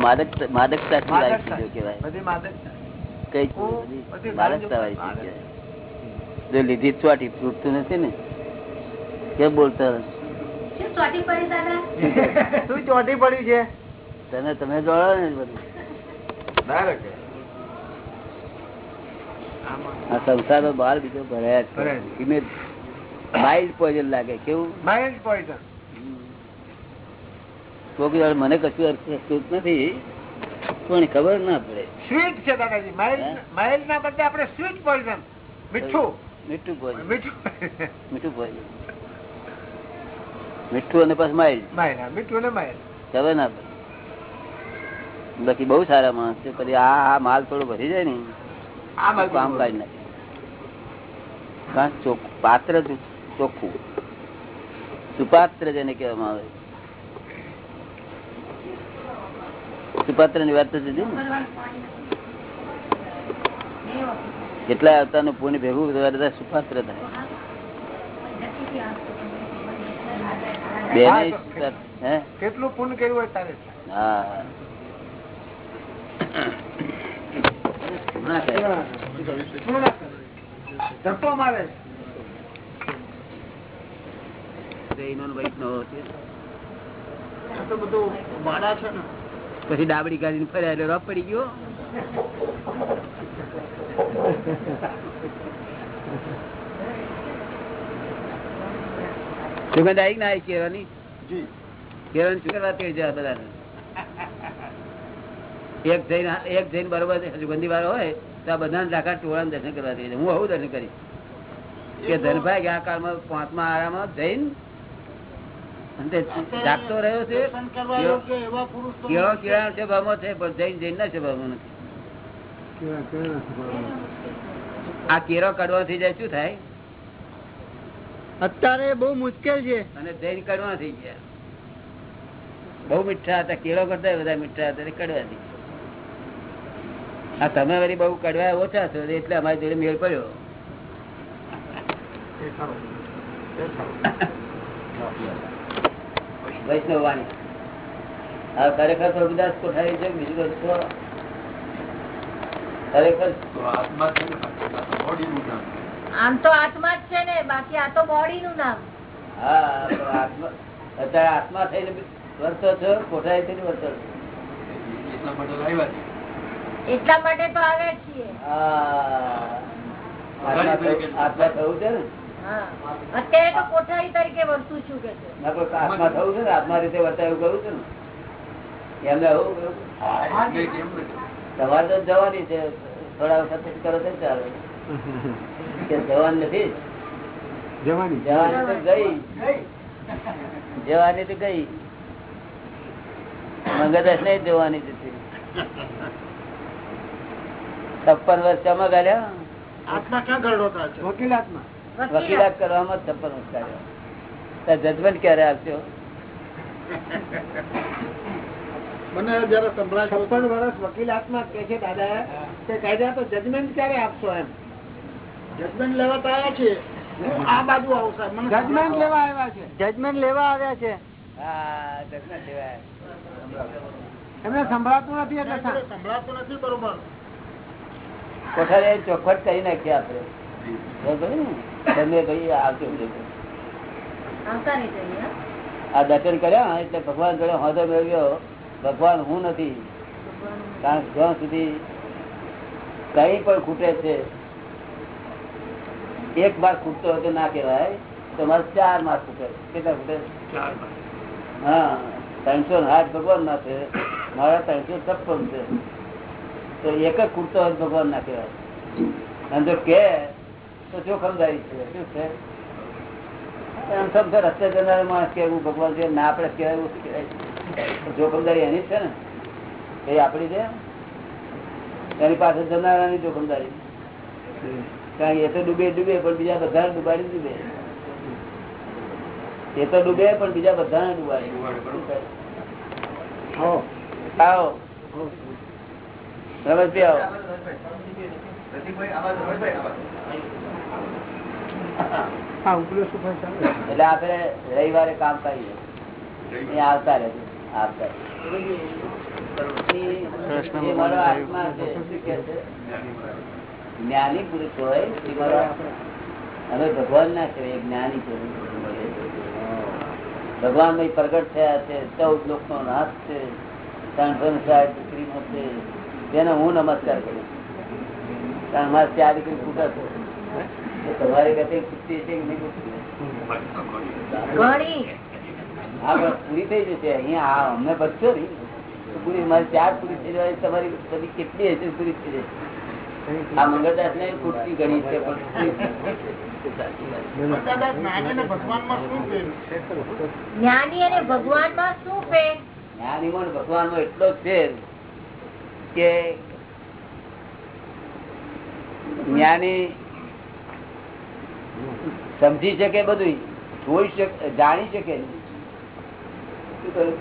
માદક માદકતા. જો લીધી ચોટી તૂટતું નથી ને? કેમ બોલતા શું ચોટી પડી દાદા શું ચોટી પડ્યું છે? તને તમે જોડો ને બધું. આ સંસારનો બહાર બીજો ભરાયા છે. માઇલ્ડ પોઈઝન લાગે. કેવું? Mild poison. વાર મને કશું અર્થ નથી પણ ખબર ના પડે. સ્વીટ છે દાદાજી. Mild- ના બદલે આપણે સ્વીટ પોઈઝન મીઠું. મીઠું પોઈઝન મીઠું. પોઈઝન મીઠું અને પછી માઇલ મીઠું ને mild. ખબર ના પડે. બાકી બહુ સારા માણસ છે પછી આ માલ થોડો ભરી જાય ને આ કામ કાઢી નાખે. પાત્ર ચોખ્ખું. સુપાત્ર જેને કહેવામાં આવે. સુપાત્રની વાત તો જુદી કેટલા અવતારનું પુણ્ય ભેગું થવા સુપાત્ર થાય. બે હા, હે? કેટલું પુણ્ય કર્યું હોય તારે? હા. હમણાં થાય. ધક્કો મારે. જૈનો ને વૈષ્ણવો છે. આ તો બધું માડા છે ને. પછી ડાબડી કાઢીને ફર્યા એટલે રોપ પડી ગયો. સુગંધ આવી ના આવી શું કરવા તેડી જાય બધાને? એક જૈન એક જૈન બરોબર સુગંધી વાળો હોય તો આ બધાને રાખા ટોળા દર્શન કરવા દે હું આવું દર્શન કરીશ કે ધનભાઈ આ કાળમાં પાંચમા આરામાં જૈન જાગતો રહ્યો છે કેળો કેળા સ્વભાવમાં છે જૈન જૈન ના સ્વભાવમાં નથી. આ કેરો કડવા થઈ જાય શું થાય? અત્યારે બહુ મુશ્કેલ છે. અને જૈન કડવા થઈ ગયા. બહુ મીઠા હતા કેળો કરતા બધા મીઠા હતા કડવા થઈ ગયા આ તમે વળી બહુ કડવા ઓછા છો એટલે અમારી જોડે મેળ પડ્યો. એ ખરું. એ ખરું. વૈષ્ણવ વાણી આ ખરેખર પ્રભુદાસ કોઠારી છે બીજું કશું ખરેખર આમ તો આત્મા જ છે ને બાકી આ તો બોડી નું નામ. હા આત્મા અત્યારે આત્મા થઈને વર્તો છો કોઠારી થઈને વર્તો એટલા માટે તો આવ્યા છીએ. આત્મા થવું- છે ને? હા અત્યારે તો કોઠારી તરીકે વર્તું છું કે છે. ના કોઈ આત્મા થવું છે ને આત્મા રીતે વર્તાયું કરું છું ને. એમને આવું સવાર તો જવાની છે થોડા વખત કરો તો ચાલે. કે જવાની નથી. જવાની. જવાની તો ગઈ. જવાની તો ગઈ. મગજ નહીં જવાની જતી. છપ્પન વર્ષ ચમક આલ્યા? આત્મા ક્યાં ગરડો થાય છે? વકીલ આત્મા. વકીલાત કરવામાં છપ્પન ઉચકાર્યો જજમેન્ટ ક્યારે આપશો મને જયારે સંભળાય છપ્પન વર્ષ વકીલ કે છે દાદા? કે કાયદા તો જજમેન્ટ ક્યારે આપશો એમ? જજમેન્ટ લેવા તો આવ્યા છે આ બાજુ જજમેન્ટ લેવા આવ્યા છે. જજમેન્ટ લેવા આવ્યા છે. હા જજમેન્ટ લેવાય એમને સંભળાતું નથી એટલે સંભળાતું નથી બરોબર. કોઠારી ચોખવટ કરી નાખીએ આપણે બરોબર ને? તમે ભાઈ આવજો બધું. આવતા? આ દર્શન કર્યા એટલે ભગવાન જોડે હોદો મેળવ્યો. ભગવાન હું નથી. કારણ જ્યાં સુધી કઈ પણ ખૂટે છે એક માર્ક ખૂટતો હોય તો ના કહેવાય. તો મારે ચાર માર્ક ખૂટે. કેટલા ખૂટે? હા ત્રણસો હાથ ભગવાન ના છે. મારા ત્રણસો છપ્પન છે. તો એક જ ખૂટતો હોય ભગવાન ના કહેવાય. અને જો કે રસ્તે જનાર માણસ કેવું ભગવાન છે ના આપણે કહેવાય એવું જોખમદારી એની છે ને એ આપણી છે એની પાસે જનારાની જોખમદારી કારણ એ તો ડૂબે ડૂબે પણ બીજા બધા ડૂબાડી ડૂબે એ તો ડૂબે પણ બીજા બધા ડુબાડી આવો રમેશભાઈ આવો એટલે આપણે રવિવારે કામ કરીએ. આવતા રહે આવતા જ્ઞાની પુરુષ હોય મારો ભગવાન ના કહેવાય એ જ્ઞાની પુરુષ ભગવાન ભાઈ પ્રગટ થયા છે ચૌદ લોક નો નાથ છે ત્રણસો સાહેબ દીકરી છે. તેને હું નમસ્કાર કરું કારણ મારે ત્યાં દીકરી છે. તમારી ગતિ ખૂટતી છે કે નહીં હા પણ પૂરી થઈ જશે. અહીંયા અમને બચશો ને પૂરી મારી ચાર પૂરી થઈ જાય તમારી બધી કેટલી હશે પૂરી થઈ જશે. આ મંગળદાસ ને ખૂટતી ગણી છે પણ પૂરી થઈ જશે. દાદા જ્ઞાની ને ભગવાનમાં શું ફેર છે જ્ઞાની અને ભગવાનમાં શું ફેર જ્ઞાનીમાં ને ભગવાનમાં એટલો ફેર કે જ્ઞાની સમજી શકે બધું જોઈ શકે જાણી શકે. નહીં. શું કહ્યું?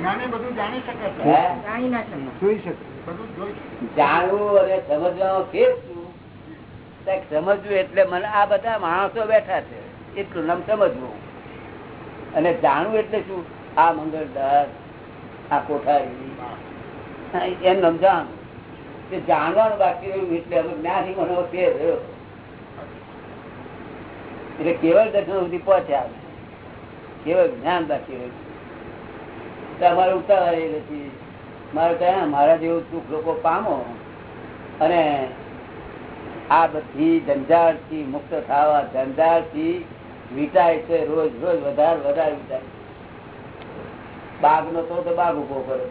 જ્ઞાની બધું જાણી શકે છે. હે? જાણી ના શકે. જોઈ શકે. બધું જોઈ શકે. જાણવું અને સમજવાનો ફેર સમજવું એટલે મને આ બધા માણસો બેઠા છે. એટલું નામ સમજવું. અને જાણવું એટલે શું? આ મંગળદાસ આ કોઠારી. હા, એમ સમજાણું. જાણવાનું બાકી રહ્યું એટલે હવે જ્ઞાની મને ફેર રહ્યો. એટલે કેવળ દર્શન સુધી પહોંચ્યા કેવળ જ્ઞાન રહ્યું અમારે ઉતાવળ મારે કહ્યા મારા જેવું સુખ લોકો પામો અને આ બધી થી મુક્ત થવા થી વીટાય છે, રોજ રોજ વધારે વધારે વીટાય બાગ નો તો બાગ ઊભો કરે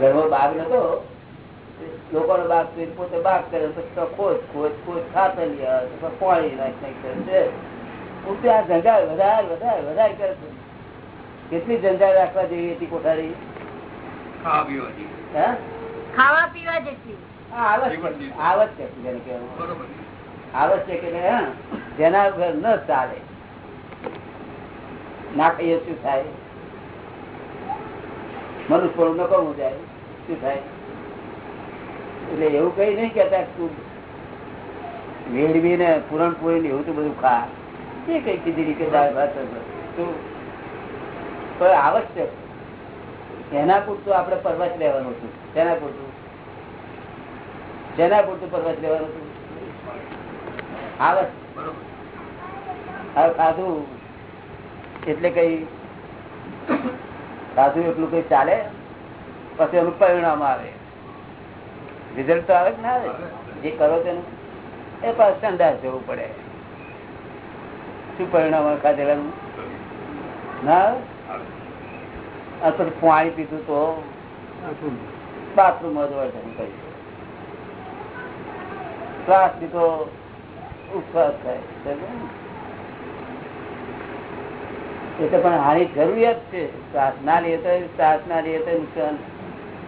ઘરમાં બાગ નતો. લોકોનો બાગ છે પોતે બાગ કરે પછી ખોજ ખોજ ખોજ ખાતર લે આવે, પાણી નાખ નાખ કરે છે. પોતે આ વધારે વધારે વધારે કરે છે. કેટલી જંજાળ રાખવા જેવી હતી કોઠારી? ખાવા પીવા જેટલી. આવશ્યક આવશ્યક જેને કહેવાનું. આવશ્યક એટલે હા, જેના ઘર ન ચાલે. ના કહીએ શું થાય? મનુષ્ય પણ નકમું જાય. શું થાય? એટલે એવું કઈ નહીં કેતા તું મેળવી ને પૂરણપુરી ને એવું તો બધું ખા. એ કઈ કીધી કે દાળ ભાત જ? પણ આવશ્યક. એના પૂરતું આપણે પર્વત લેવાનું હતું. તેના પૂરતું? જેના પૂરતું પર્વત લેવાનું હતું? આવશ્યક. હવે ખાધું? એટલે કઈ ખાધું એટલું કઈ ચાલે? પછી એનું પરિણામ આવે. રિઝલ્ટ તો આવે કે ના આવે. જે કરો તેનું એ પાછું સંદાસ જવું પડે. શું પરિણામ ખાધેલાનું ના આવે? તો પાણી પીધું તો. બાથરૂમ જ વર્તન કર્યું શ્વાસ લીધો ઉપવાસ થાય એ તો પણ હાની જરૂરિયાત છે. શ્વાસ ના લઈએ તો શ્વાસ ના લઈએ તો નુકસાન.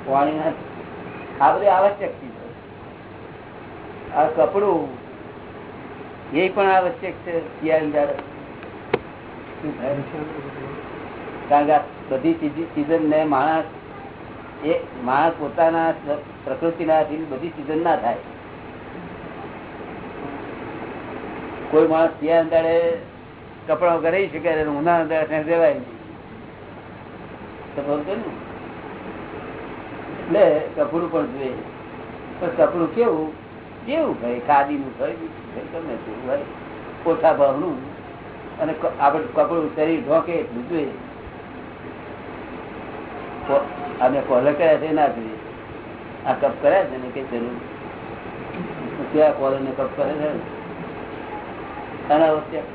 પાણી ના આ બધી આવશ્યક ચીજો આ કપડું એ પણ આવશ્યક છે કારણ કે બધી સિઝન ને માણસ એ માણસ પોતાના પ્રકૃતિના બધી સિઝન ના થાય. કોઈ માણસ ત્યાં અંદાડે કપડા વગર રહી શકે ઉના અંદાડે રહેવાય નહીં. તો બરોબર ને? એટલે કપડું પણ જોઈએ. પણ કપડું કેવું? કેવું ભાઈ? ખાદીનું ભાઈ ગમે તેવું ભાઈ? ઓછા ભાવનું અને આપણે કપડું શરીર ઢોકે એટલું જોઈએ. અમે કોલર કર્યા છે ના જોઈએ આ કપ કર્યા છે ને કે જરૂર? ત્યાં કોલે ને કપ કરે છે? અનાવશ્યક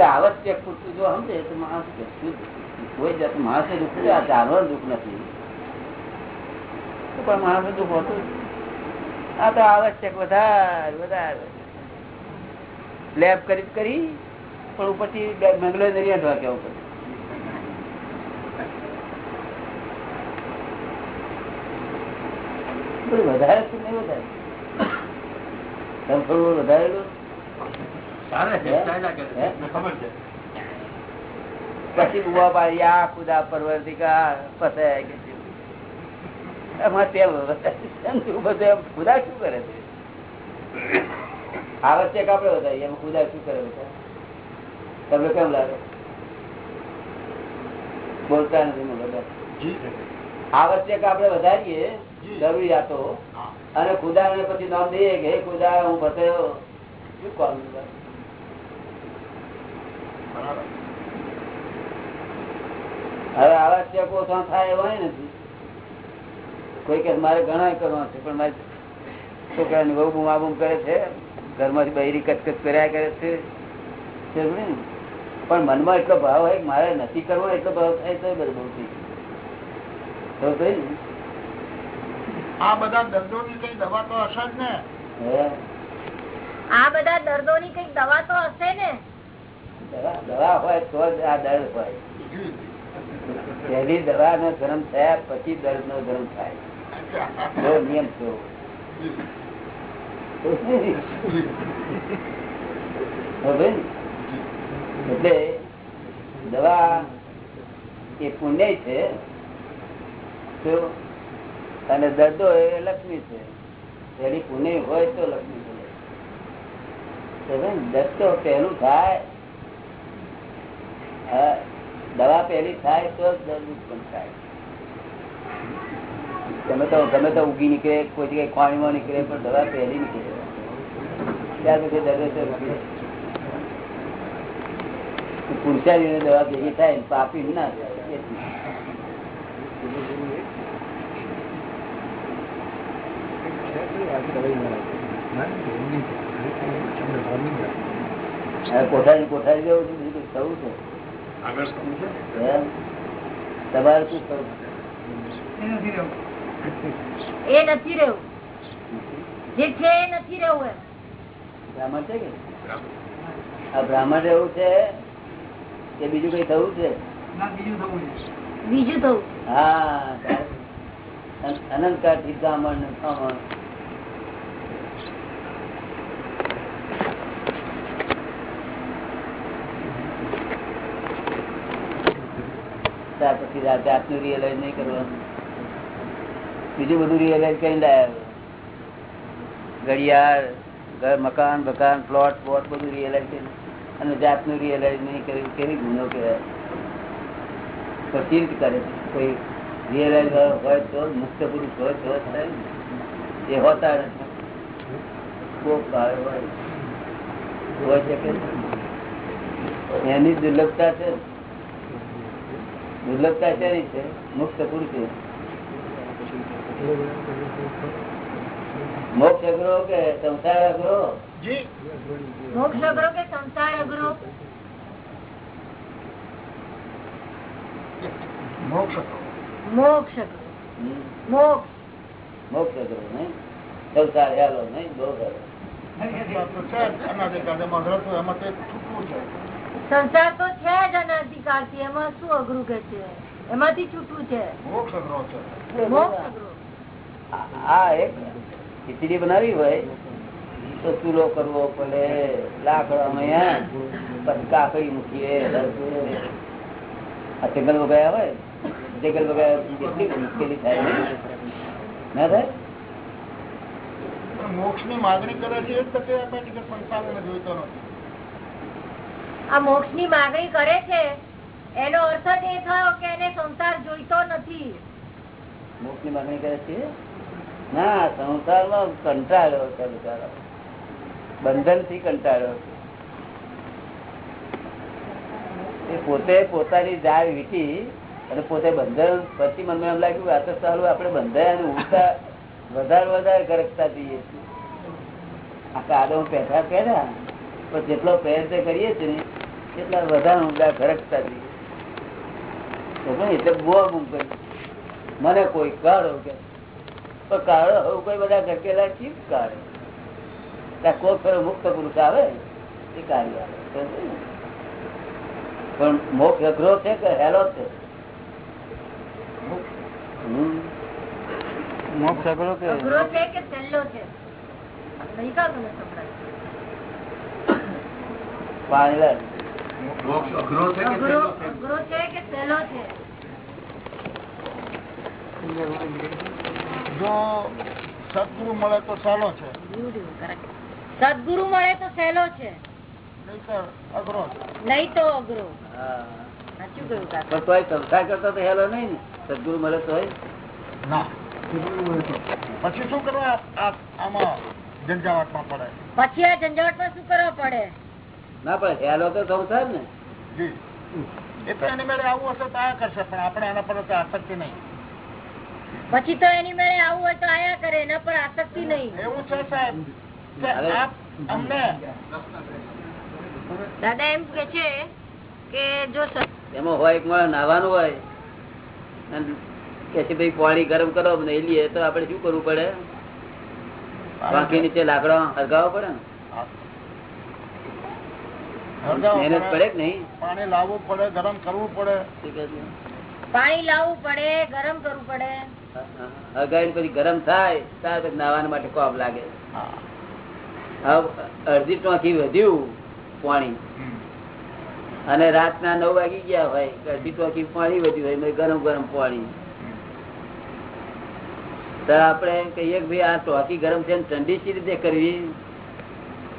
આવશ્યક પૂછતું જો સમજે તો કશું કોઈ જાત માણસે દુઃખ નથી આ જાનવર દુઃખ નથી. પણ માણસ દુઃખ હોતું આ તો આવશ્યક વધારે વધારે. લેબ કરી કરી પણ ઉપરથી બે- મંગળો નરિયા કેવું પડે? વધારે છે નહીં વધારે? તમે થોડું વધારેલું હે? પછી ઊભા પાડી આ ખુદા પરવર્તિકા ફસાયા કે ખુદા શું કરે છે? આવશ્યક આપડે વધારીએ એમાં ખુદા શું કરે બધા તમને કેમ લાગે? બોલતા નથી બધા. આવશ્યક આપડે વધારીએ જરૂરિયાતો અને ખુદા ને પછી નામ દઈએ કે ખુદા હું બતાવ્યો શું કોણ બરાબર. હવે આવશ્યક ઓછા થાય એવા નથી કોઈ કે મારે ઘણા કરવા છે પણ મારી છોકરાની બહુ બૂમા બૂમ કરે છે ઘરમાંથી બૈરી કચકચ કર્યા કરે છે પણ મનમાં એટલો ભાવ હોય કે મારે નથી કરવો એટલો ભાવ થાય તો બધું બહુ થઈ ગયું. તો થઈ આ બધા દર્દોની કઈ દવા તો હશે જ ને? હે? આ બધા દર્દો ની કઈ દવા તો હશે ને? દવા હોય તો જ આ દર્દ હોય. પહેલી દવા નો ધર્મ થયા, પછી દર્દ નો ધર્મ થાય. નિયમ છો. એટલે દવા એ પુણ્ય છે. અને દર્દો એ લક્ષ્મી છે. પેલી પુણ્ય હોય તો લક્ષ્મી છે? દર્દ તો પહેલું થાય. દવા પહેલી થાય તો દર્દ ઉત્પન્ન થાય ગમે તો ગમે તો ઉગી નીકળે કોઈ જગ્યાએ પાણીમાં નીકળે પણ દવા પહેલી નીકળે ત્યાર પછી દર્દ. પુરુષારી દવા ભેગી થાય ને પાપી ના થાય. કોઠારી કોઠારી જવું છું થવું છે? તમારે શું થવું એ નથી રહેવું. જે છે એ નથી રહેવું એમ. બ્રાહ્મણ છે કે? આ બ્રાહ્મણ એવું છે? કે બીજું કઈ થવું છે? બીજું થવું હા અનંતકારથી બ્રાહ્મણ બ્રાહ્મણ. ત્યાર આટલું રિયલાઇઝ નહીં કરવાનું. બીજું બધું રિયલાઇઝ કરી લાયા ઘડિયાળ, ઘર, મકાન મકાન પ્લોટ પ્લોટ બધું રિયલાઇઝ કરી અને જાતનું રિયલાઇઝ નહીં કર્યું, કેવી ગુનો કહેવાય? પછી જ કરે. કોઈ રિયલાઇઝ હોય તો મુક્ત પુરુષ હોય તો એ હોતા નથી. હોય. હોય શકે એની દુર્લભતા છે. દુર્લભતા શેની છે મુક્ત પુરુષ. મોક્ષ અઘરો કે સંસાર અઘરો મોક્ષ અઘરો કે સંસાર અઘરો મોક્ષ મોક્ષ મોક્ષ. મોક્ષ અઘરો નહીં. સંસાર હેલો નહીં બહુ અઘરતું એમાં તે છૂટવું છે સંસાર તો છે જ અનાધિકારથી એમાં શું અઘરું કે છે? એમાંથી છૂટવું છે. મોક્ષ અઘરો છે. મોક્ષ અઘરો. આ- એક ખીચડી બનાવી હોય તો ચૂલો કરવો પડે લાકડા પછી કાકડી મૂકીએ આ જંગલ વગાયા હોય જંગલ વગાયા કેટલી મુશ્કેલી થાય. ને? ના થાય? મોક્ષની માગણી કરે છે એ જ તકે આપે છે જોઈતો નથી. આ મોક્ષની માગણી કરે છે, એનો અર્થ જ એ થયો કે એને સંસાર જોઈતો નથી. મોક્ષની માંગણી કરે છે? ના, સંસારમાં કંટાળ્યો છે બિચારો. બંધનથી કંટાળ્યો એ પોતે પોતાની જાળ વીટી અને પોતે બંધન પછી મને એમ લાગ્યું આ તો સારું, આપણે બંધાયા અને ઉડતા વધારે વધારે ગરકતા જઈએ છીએ. આ કાદો પેઠા પહેર્યા. પણ જેટલો પ્રયત્ન કરીએ છીએ ને એટલા વધારે ઊંડા ફરકતા જઈએ. એટલે બહુ બૂમ કરી મને કોઈ કાળો કે પણ કાળો હવે કોઈ બધા ઘરકેલા ચીપ કાળે. ત્યાં કોઈ ફેરો મુક્ત પુરુષ આવે એ કાર્ય આવે? પણ મોક્ષ અઘરો છે કે હેલો છે. મોક્ષ? અઘરો કે અઘરો છે કે સહેલો છે? નહીં કહો તમે સંભળાય. પાણી અઘરો છે કે સહેલો છે? જો સદગુરુ મળે તો સહેલો છે. સદગુરુ મળે તો સહેલો છે. નહીં તો અઘરો કરતો તો હેલો નહીં ને. સદગુરુ મળે પછી શું કરવા? આ- આમાં ઝંઝાવાતમાં પડે. પછી આ ઝંઝાવટમાં શું કરવા પડે? ના પણ હેલો તો સંસાર ને. જી. એ તો એની મેળે આવું હશે તો આ કરશે પણ આપણે આના પર તો આસક્તિ નહીં. પછી તો એની મેળે આવું હોય તો આયા કરે એના પર આસક્તિ નહીં. એવું છે સાહેબ. કે હવે- આપ અમને દાદા એમ કે છે કે જો એમાં હોય એક માણસ નાવાનું હોય અને કે છે ભાઈ પાણી ગરમ કરો નહીં લઈએ તો આપડે શું કરવું પડે? બાકી નીચે લાકડા હરગાવવા પડે ને? મહેનત પડે કે નહીં? પાણી લાવવું પડે ગરમ કરવું પડે? પાણી લાવવું પડે ગરમ કરવું પડે. પછી ગરમ થાય ત્યાર પછી નાવા માટે કોપ લાગે. અડધી ટોંકી વધ્યું પાણી. અને રાતના નવ વાગી ગયા હોય અડધી ટોંકી પાણી વધ્યું હોય ગરમ ગરમ પાણી. તો આપણે કહીએ કે ભાઈ આ ટોંકી ગરમ છે ને ઠંડી સી રીતે કરવી?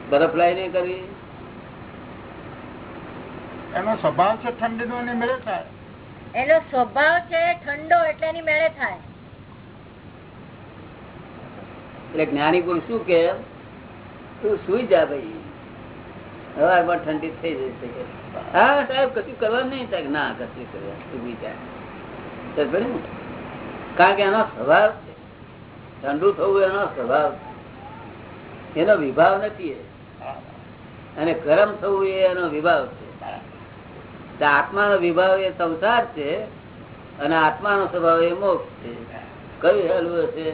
બરફ લાઈને કરવી? એનો સ્વભાવ છે ઠંડીનો એની મેળે થાય. એનો સ્વભાવ છે ઠંડો એટલે એની મેળે થાય. એટલે જ્ઞાની પુરુષ શું કે? તું સુઈ જા ભાઈ. સવારમાં ઠંડી થઈ જશે. હા સાહેબ કશું કરવાનું નહીં થાય. ના કશું કરવા સુઈ જાય ને? કારણ કે એનો સ્વભાવ છે. ઠંડુ થવું એનો સ્વભાવ છે. એનો વિભાવ નથી એ. અને ગરમ થવું એ એનો વિભાવ છે. આત્માનો વિભાવ એ સંસાર છે અને આત્માનો સ્વભાવ એ મોક્ષ છે. કયું હેલું હશે?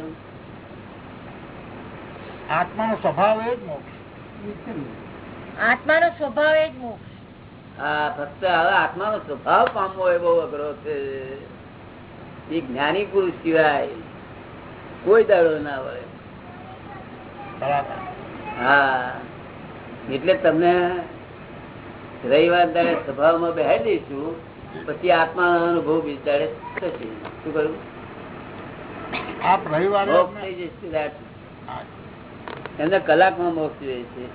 આત્માનો સ્વભાવ એ જ મોક્ષ. આત્માનો સ્વભાવ એ જ મોક્ષ. હા ફક્ત હવે આત્માનો સ્વભાવ પામવો એ બહુ અઘરો છે. એ જ્ઞાની પુરુષ સિવાય કોઈ દાડો ના હોય હા એટલે તમને રવિવાર દાડે સ્વભાવમાં બેહાડી દઈશું પછી આત્મા અનુભવ બિચારે થશે શું કહ્યું? આપ રવિવારે. એમને કલાકમાં મોક્ષ જોઈએ છે.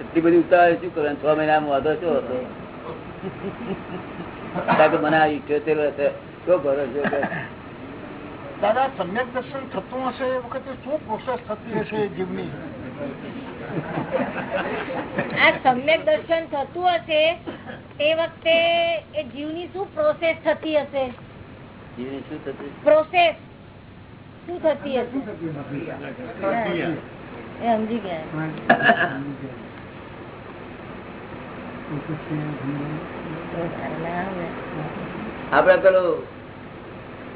એટલી બધી ઉતાવળ શું કરો છ મહિનામાં વાંધો શું હતો? મને આ ઇઠ્યોતેર વર્ષે શું ભરો છો? દાદા સમ્યક દર્શન થતું હશે એ વખતે શું પ્રોસેસ થતી હશે જીવની? આ સમ્યક દર્શન થતું હશે તે વખતે એ જીવની શું પ્રોસેસ થતી હશે? જીવને શું થતું પ્રોસેસ શું થતી હશે? એ સમજી ગયા. આપડે પેલું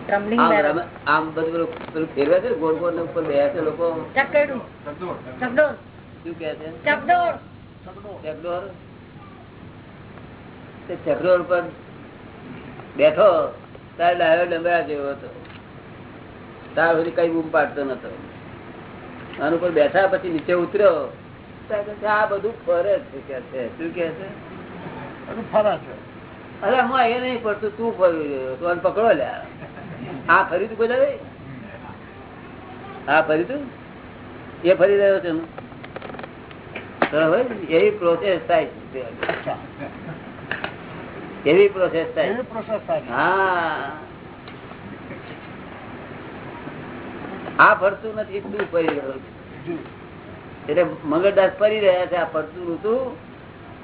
ટ્રમ્બલિંગ આમ બેરલ. આમ બધું પેલું પેલું ફેરવે છે ગોળ ગોળ ને ઉપર બેસે છે લોકો? ચકડું ચકડોળ. શું કે છે? ચકડોળ. ચકડોળ? તે ચકડોળ પર બેઠો તારે ડાયો ડંબરા જેવો હતો. તાર સુધી કઈ બૂમ પાડતો નતો. આન ઉપર બેઠા પછી નીચે ઉતર્યો. તાર આ બધું ફરે છે કે છે. શું કે છે? બધું ફરે છે. અરે હું એ નહીં પડતું તું ફરી રહ્યો. તું આને પકડો લ્યા. આ ફરી તું કોઈ? હા ફરી તું? એ ફરી રહ્યો છે એવી પ્રોસેસ થાય છે એવી પ્રોસેસ થાય પ્રોસેસ થાય હા. આ ફરતું નથી તું ફરી રહ્યો એટલે મગરદાસ ફરી રહ્યા છે આ ફરતું નતું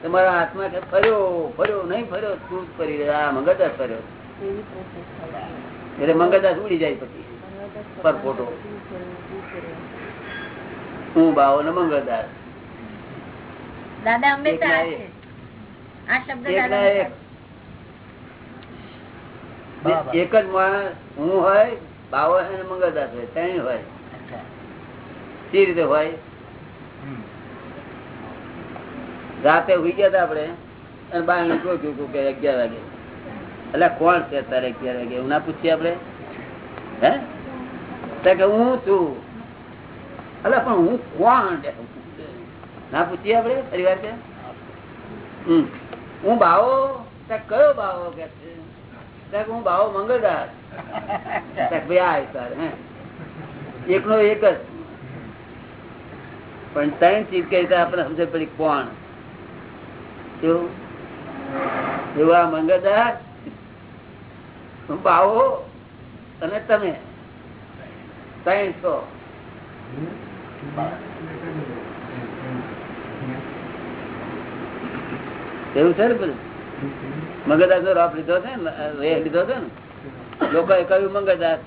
તમારા હાથમાં ફર્યો ફર્યો નહીં ફર્યો તું જ ફરી રહ્યા. આ મંગળદાસ ફર્યો. એટલે મંગળદાસ ઉડી જાય પછી. પરપોટો હું બાવો ને મંગળદાસ. દાદા હંમેશા આ એકલા છે. આ શબ્દ એક. જ માણસ હું હોય બાવો હોય અને મંગળદાસ હોય ત્રણ હોય. એ રીતે હોય. રાતે ઉઈ ગયા હતા આપડે અને બાર નીકળ્યું કે અગિયાર વાગે. એટલે કોણ છે અત્યારે અગિયાર એવું ના પૂછીએ આપડે હે? કે હું છું. એટલે પણ હું કોણ? ના પૂછીએ આપડે પરિવાર કે? હું બાવો? કયો બાવો કે હું બાવો મંગળદાસ. ભાઈ આ તારે, હે? એકનો એક જ. પણ ત્રણ ચીજ કઈ આપણે સમજ પડી કોણ? એવું આ મંગળદાર બાવો અને તમે. ત્રણસો. એવું છે ને બધું મગજદાસ નો રોપ લીધો છે ને લીધો છે ને લોકો કહ્યું મગજદાસ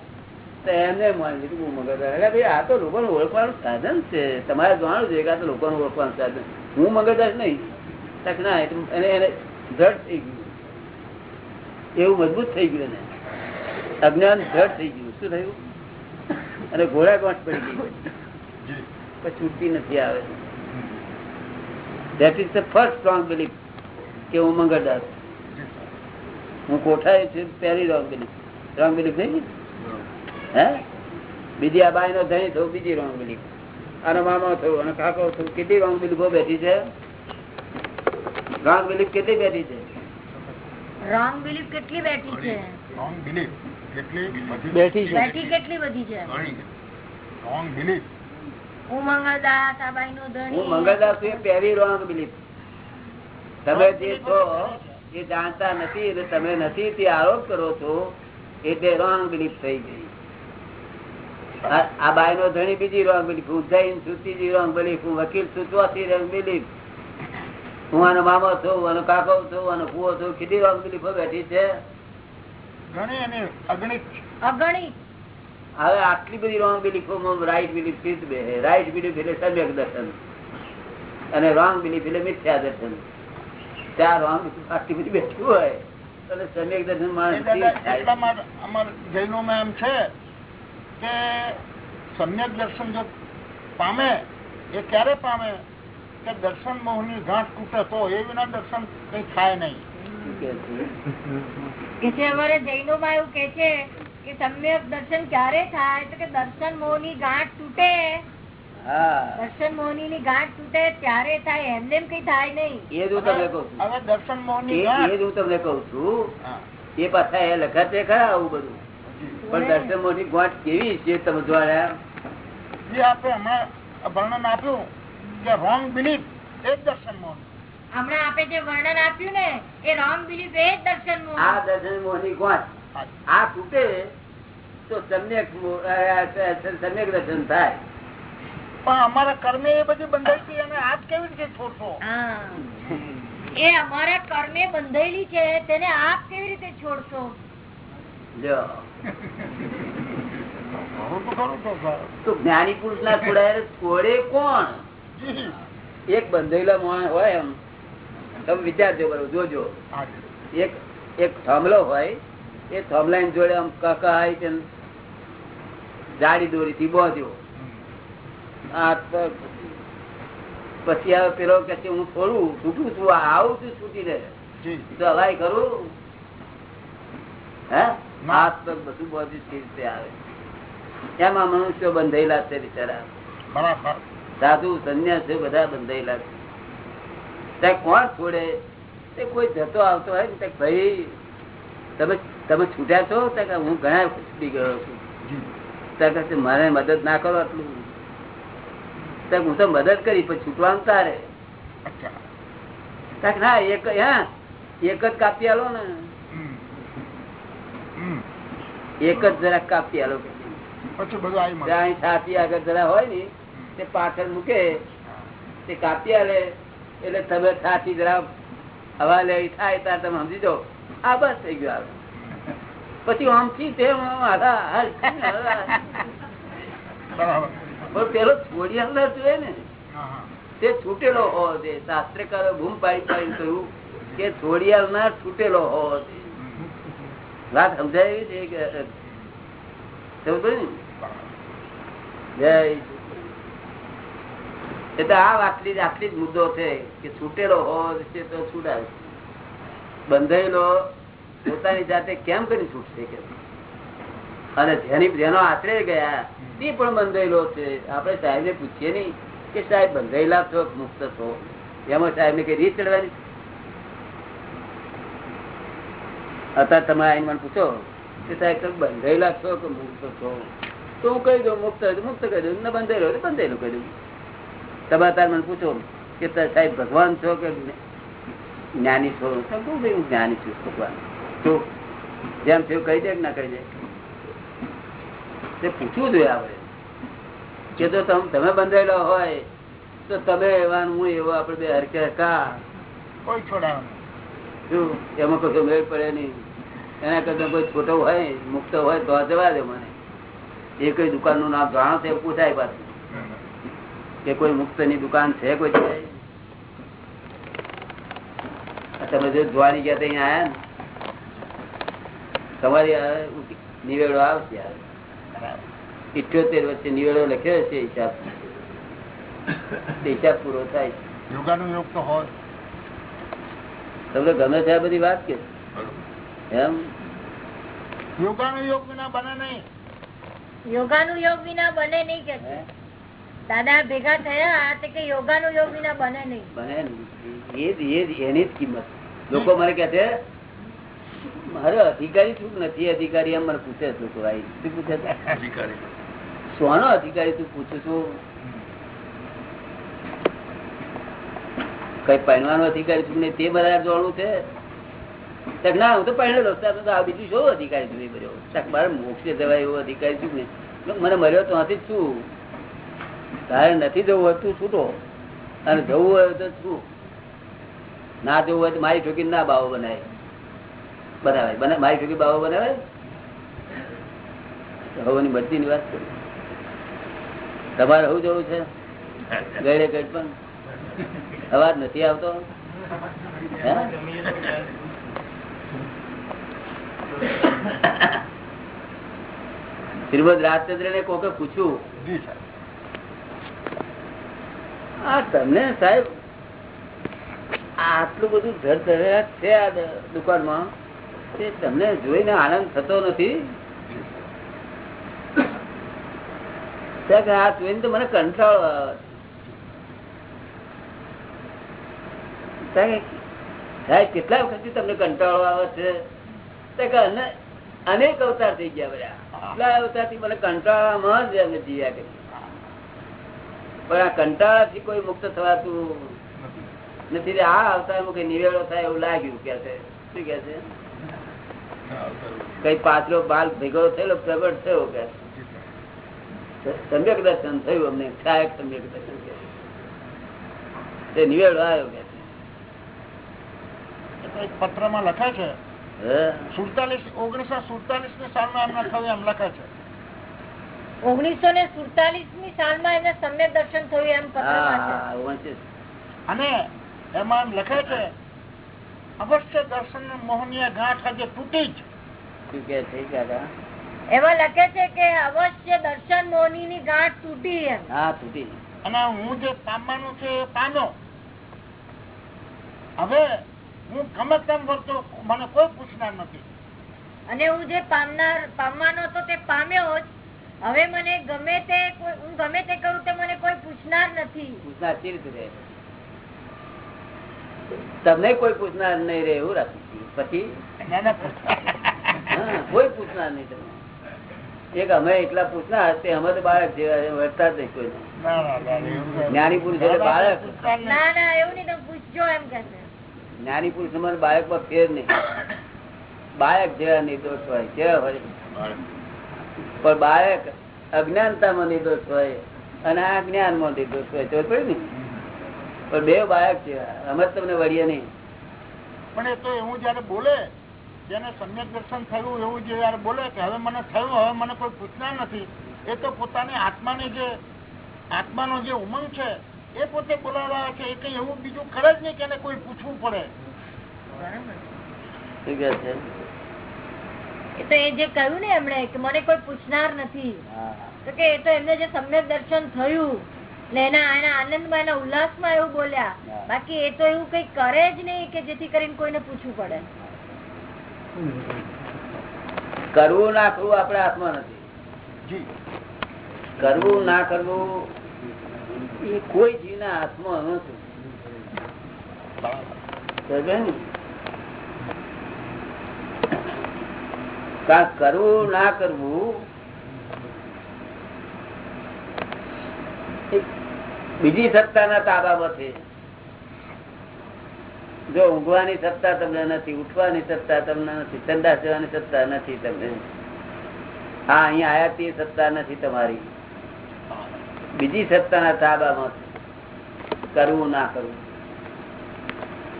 એમને માની લીધું હું મંગળદાર અરે ભાઈ આ તો લોકોનું ઓળખવાનું સાધન છે. તમારે જાણવું છે કે આ તો લોકોનું ઓળખવાનું સાધન. હું મગજદાસ નહીં. ના, એટલે એને એને દ્રઢ થઈ ગયું. એવું મજબૂત થઈ ગયું એને. અજ્ઞાન દ્રઢ થઈ ગયું. શું થયું? અને ઘોડા ગોઠ પડી ગઈ. પછી છૂટતી નથી આવે. That is the first strong belief કે હું મંગળદાર હું કોઠાએ છું પહેલી રોંગ બિલીફ રોંગ બિલીફ નહીં? હે? બીજી આ બાઈ નો ધણી થયું બીજી રોંગ બિલીફ આનો મામા થયું અને કાકો થયું કેટલી રોંગ બિલીફો બેઠી છે? રોંગ બિલીફ કેટલી બેઠી છે? રોંગ બિલીફ કેટલી બેઠી છે? રોંગ બિલીફ કેટલી બેઠી છે. બેઠી કેટલી બધી છે? Wrong belief. હું મંગળદાસ આ બાઈ નું હું મંગળદાસ છું એ રોંગ બિલીફ. તમે જે છો એ જાણતા નથી એટલે તમે નથી તે આરોપ કરો છો એટલે રોંગ બિલીફ થઈ ગઈ. આ આ બાઈ નો ધણી બીજી રોંગ બિલીફ હું જૈન છું ત્રીજી રોંગ બિલીફ હું વકીલ છું ચોથી રોંગ બિલીફ. હું આનો મામો છું આનો કાકો છું આનો કુવો છું કેટલી રોંગ બિલીફો બેઠી છે. ઘણી અને અગણિત. અગણિત. હવે આટલી બધી રોંગ બિલીફો રાઈટ બિલીફ સિદ્ધ બે? રાઈટ બિલીફ એટલે સમ્યક દર્શન. અને રોંગ બિલીફ એટલે મિથ્યા દર્શન. ત્યાં રોંગ આટલી બધી બેઠું હોય સમ્યક દર્શન માણસ અમારા જૈનોમાં એમ છે કે સમ્યક દર્શન જો પામે એ ક્યારે પામે? કે દર્શન મોહની ગાંઠ તૂટે તો એ વિના દર્શન કઈ થાય નહીં. કે છે અમારે જૈનો માં એવું કે છે કે સમ્યક દર્શન ક્યારે થાય? તો કે દર્શન મોહની ગાંઠ તૂટે. દર્શન મોહની ની ગાંઠ તૂટે ત્યારે થાય. એમને એમ કઈ થાય નહીં. એ જ હું તમને કઉ છું. હવે દર્શન એ મોહની જ હું તમને કઉ છું. એ પાછા એ લખાશે ખરા આવું બધું? પણ દર્શન મોહની ગોઠ કેવી છે તમે જે આપણે હમણાં વર્ણન આપ્યું કે રોંગ બિલીફ એ જ દર્શન મોહ હમણાં આપે જે વર્ણન આપ્યું ને એ રોંગ બિલીફ એ દર્શન મોહ આ દર્શન મોહની ગોઠ આ તૂટે તો સમ્યક સમ્યક દર્શન થાય. પણ અમારા કર્મે એ બધી બંધાઈ હતી અને આજ કેવી રીતે છોડશો? એ અમારા કર્મે બંધાયેલી છે તેને આપ કેવી રીતે છોડશો? જો. તો જ્ઞાની પુરુષ ના છોડાયેલ છોડે કોણ? એક બંધાયેલા મોણ હોય એમ. તમે વિચારજો બરોબર જોજો. એક એક થાંભલો હોય એ થાંભલા જોડે આમ કકાય કે જાડી દોરી થી બાંધ્યો આ પછી હવે પેલો કે છે હું થોડું છૂટું છું આવું છું છૂટીને રહે. તો હવાય કરું હે? હાથ પગ બધું બાંધ્યું સ્થિર રીતે આવે. એમાં મનુષ્યો બંધાયેલા છે બિચારા. સાધુ સંન્યાસ બધા બંધાયેલા છે. ત્યાં કોણ છોડે? તે કોઈ જતો આવતો હોય ને ભાઈ તમે તમે છૂટ્યા છો? હું ઘણા છૂટી ગયો છું. કહે મદદ ના કરો આટલું. હું તો મદદ કરી પણ છૂટવાનું તારે. ના એક હા એક જ કાપી આલો ને. એક જ જરાક કાપી આલો છાતી આગળ જરા હોય ને તે પાછળ મૂકે તે કાપી આલે એટલે તમે સાચી જરા હવા લેવી થાય ત્યારે તમે સમજી જાઓ આ બસ થઈ ગયું આવે પછી આમથી તે પેલો છોડી અંદર જોઈએ ને. તે છૂટેલો હોવો છે શાસ્ત્રકારો ભૂમ પાડી પાડી કહ્યું કે છોડિયાલ ના છૂટેલો હોવો છે વાત સમજાય છે કે? જય એટલે આ આટલી આટલી જ મુદ્દો છે કે છૂટેલો હોય છે તો છૂટાય. બંધાયેલો પોતાની જાતે કેમ કરી છૂટશે કે? અને જેની જેનો આશરે ગયા તે પણ બંધાયેલો છે. આપણે સાહેબ ને પૂછીએ નહીં કે સાહેબ બંધાયેલા છો મુક્ત છો? એમાં સાહેબ ને કઈ રીત ચડવાની? અત્યારે તમે આઈને મને પૂછો કે સાહેબ તમે બંધાયેલા છો કે મુક્ત છો? તો હું કહી દઉં મુક્ત મુક્ત કહી દઉં. ને બંધાયેલો બંધાયેલું કહી દઉં. તમે અત્યારે મને પૂછો કે ત- સાહેબ ભગવાન છો કે જ્ઞાની છો? હું જ્ઞાની છું ભગવાન. તો જેમ થયું કહી દે કે ના કહી દે. તે પૂછવું જોઈએ આપણે. કે તો તમે બંધાયેલા હોય તો તમે એવા હું એવો આપડે બે હરકે કા? કોઈ છોડાવે શું? એમાં કશું મેળ પડે નહીં. એના કરતા કોઈ છોટો હોય મુક્ત હોય તો જવા દે મને. એ કઈ દુકાનનું નામ જાણો છે પૂછાય પાછું. કે કોઈ મુક્તની દુકાન છે કોઈ જગ્યાએ? આ તમે જો જોવાની ગયા ત્યાં આયા ને? તમારી આ નિવેડો આવશે આ. ઇઠ્યોતેર વચ્ચે નિવેડો લખ્યો છે હિસાબ. તે હિસાબ પૂરો થાય. યોગાનું યોગ તો હોય. તમને ગમે છે આ બધી વાત કે? એમ? યોગાનું યોગ વિના બને નહીં. યોગાનું યોગ વિના બને નહીં કે હે? દાદા ભેગા થયા તે કે યોગાનું યોગ વિના બને નહીં. બને ને. એ જ- એની જ કિંમત. લોકો મને કે છે મારે અધિકારી શું નથી અધિકારી એમ મને પૂછે છે. લોકો ભાઈ શું પૂછે અધિકારી. સોનો અધિકારી તું પૂછું છું? કઈ પહેરવાનો અધિકારી છું નહીં? તે બધા જોવાનું છે. ના હું તો પહેરેલો આ બીજું શું અધિકારી છું એ બધો મારે મોક્ષે જવાય એવો અધિકારી છું ને મને મળ્યો તો નથી છું. તારે નથી જવું હોય તું છૂટો. અને જવું હોય તો છું ના જવું હોય તો મારી ઠોકી ના બાવો બનાવે બનાવે બને, મારી ઠોકી બાવો બનાવે હવાની બધી વાત તમારે શું જવું છે? ગયડે ગયડ પણ. અવાજ નથી આવતો? હે? શ્રીમદ રાજચંદ્ર ને કોકે પૂછ્યું આ તમને સાહેબ આટલું બધું ધર ધરેલા છે આ દુકાનમાં? તે તમને જોઈને આનંદ થતો નથી? આ જોઈને તો મને કંટાળો આવે. છે. સાહેબ કેટલા વખત તમને કંટાળો આવે છે? અનેક અવતાર થઈ ગયા બધા. અવતારથી મને કંટાળામાં જ અમે જીયા કરી. પણ આ કંટાળાથી કોઈ મુક્ત થવાતું નથી. આ અવતારમાં કઈ નિવેડો થાય એવું લાગ્યું કે છે. શું કે છે? કઈ પાત્રો બાલ ભેગો થયેલો પ્રગટ થયો કે સમ્યક દર્શન થયું અમને સહાયક સમ્યક દર્શન કે તે નિવેડો આવ્યો કે પત્રમાં તો પત્રમાં લખે છે સુડતાલીસ ઓગણીસો સુડતાલીસની સાલમાં એમના થયું એમ લખે છે. ઓગણીસો ને સુડતાલીસની સાલમાં એમને સમ્યક દર્શન થયું એમ પત્રમાં છે. હા, ઓગણત્રીસ. અને એમાં એમ લખે છે અવશ્ય દર્શન મોહનીય ગાંઠ આજે તૂટી જ. કે એમાં લખે છે કે અવશ્ય દર્શન મોહની ની ગાંઠ તૂટી એમ. હા તૂટી. અને હું જે પામવાનું છે એ પામ્યો હવે હું ગમે તેમ વર્તો મને કોઈ પૂછનાર નથી. અને હું જે પામનાર પામવાનો હતો તે પામ્યો જ હવે મને ગમે તે કોઈ- હું ગમે તે કરું તે મને કોઈ પૂછનાર નથી. પૂછનાર સી રીતે તમને કોઈ પૂછનાર નહીં રે એવું રાખું પછી? કોઈ પૂછનાર નહીં તમને. એક અમે એટલા પૂછનાર તે અમે તો બાળક જેવા વર્તા જ નહીં કોઈ. ના, ના, ના, એવું છે. જ્ઞાની પુરુષ એટલે બાળક. ના ના એવું નહીં તમે પૂછજો એમ કે જ્ઞાની પુરુષ અમારે બાળકમાં ફેર નહીં. બાળક જેવા નિર્દોષ હોય કેવા હોય. પણ બાળક અજ્ઞાનતામાં નિર્દોષ હોય અને આ જ્ઞાનમાં નિર્દોષ હોય. તો પડે ને? પણ બે બાળક છે. અમે તમને વળીએ નહીં. પણ એ તો એવું જયારે બોલે જેને સમ્યક દર્શન થયું એવું જે યાર બોલે કે હવે મને થયું હવે મને કોઈ પૂછનાર નથી એ તો પોતાની આત્માની જે આત્માનો જે ઉમંગ છે એ પોતે બોલાવવા છે. એ કઈ એવું બીજું કરે જ નહીં કે એને કોઈ પૂછવું પડે. શું કે છે? તો એ જે કહ્યું ને એમણે કે મને કોઈ પૂછનાર નથી. તો કે એ તો એમને જે સમ્યક દર્શન થયું ને એના એના આનંદમાં એના ઉલ્લાસમાં એવું બોલ્યા. બાકી એ તો એવું કઈ કરે જ નહીં કે જેથી કરીને કોઈને પૂછવું પડે. કરવું ના કરવું આપણા હાથમાં નથી. કરવું ના કરવું એ કોઈ જીવના હાથમાં નથી. સમજે કરવું ના કરવું બીજી સત્તાના તાબામાં છે. જો ઊંઘવાની સત્તા તમને નથી, ઉઠવાની સત્તા તમને નથી સંદાસ જવાની સત્તા નથી તમને. હા, અહીંયા આયા સત્તા નથી તમારી. બીજી સત્તાના તાબામાં. કરવું ના કરવું.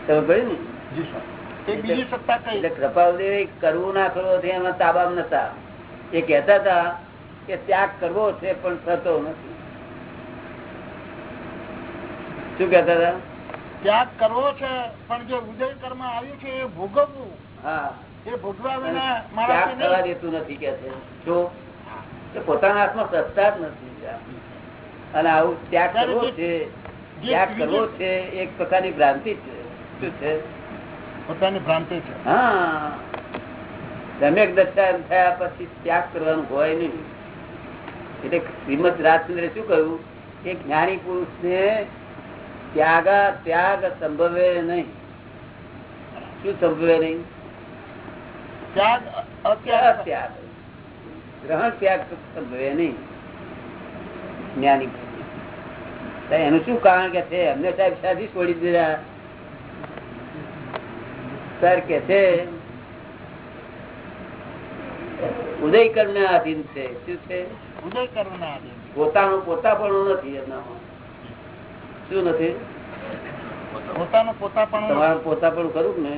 તમે કહ્યું ને? બીજી સત્તા કઈ? કૃપાલદેવ કરવું ના કરવું એમાં તાબામ નતા. એ કહેતા હતા કે ત્યાગ કરવો છે પણ થતો નથી. શું કહેતા હતા? ત્યાગ કરવો છે પણ જે ઉદય કર્મ આવ્યું છે એ ભોગવવું. હા. એ ભોગવા વિના ત્યાગ કરવા દેતું નથી કે છે. જો? પોતાના હાથમાં સત્તા જ નથી. અને આવું ત્યાગ કરવો છે ત્યાગ કરવો છે એક પ્રકારની ભ્રાંતિ છે. શું છે? પોતાની ભ્રાંતિ છે. હા. સમ્યક એમ થયા પછી ત્યાગ કરવાનું હોય નહીં. એટલે શ્રીમદ રાજચંદ્ર શું કહ્યું? કે જ્ઞાની પુરુષ ને ત્યાગા ત્યાગ સંભવે નહીં. શું સંભવે નહીં? ત્યાગ અત્યાગ. ત્યાગ ગ્રહણ ત્યાગ સંભવે નહીં. જ્ઞાની તો એનું શું કારણ કે છે? અમને સાહેબ સાથી છોડી દીધા. સર કે છે ઉદય કર્મ આધીન છે. શું છે? ઉદય કર્મ ના આધીન. પોતાનું પોતાપણું નથી એમનામાં શું નથી? પોતાનું પોતાપણું તમારું પોતાપણું ખરું ને